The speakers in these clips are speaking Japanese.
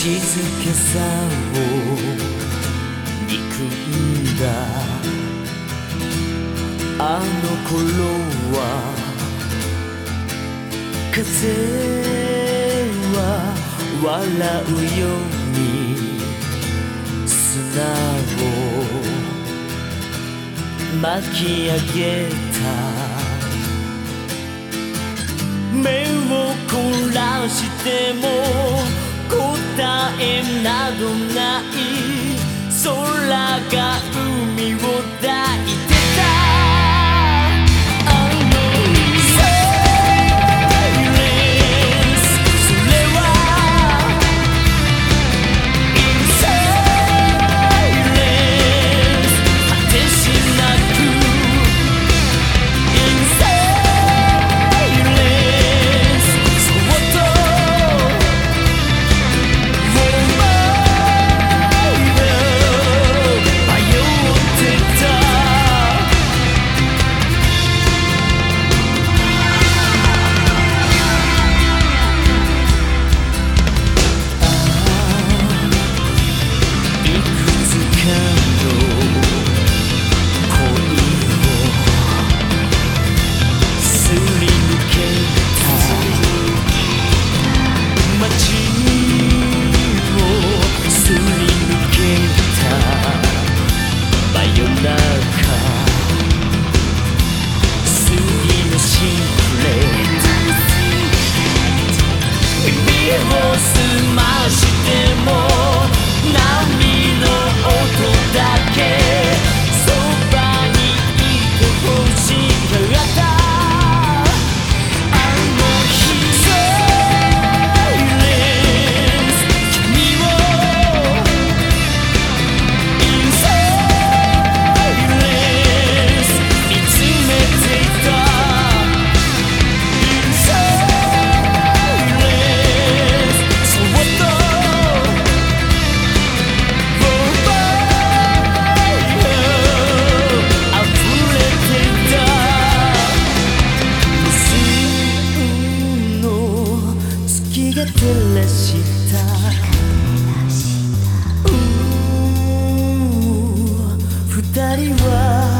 静けさを憎んだ。あの頃は風は笑うように砂を巻き上げた。目を凝らしても答えなどない。空が海を出した。二人は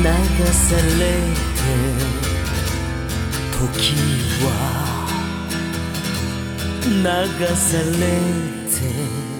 流されて時は流されて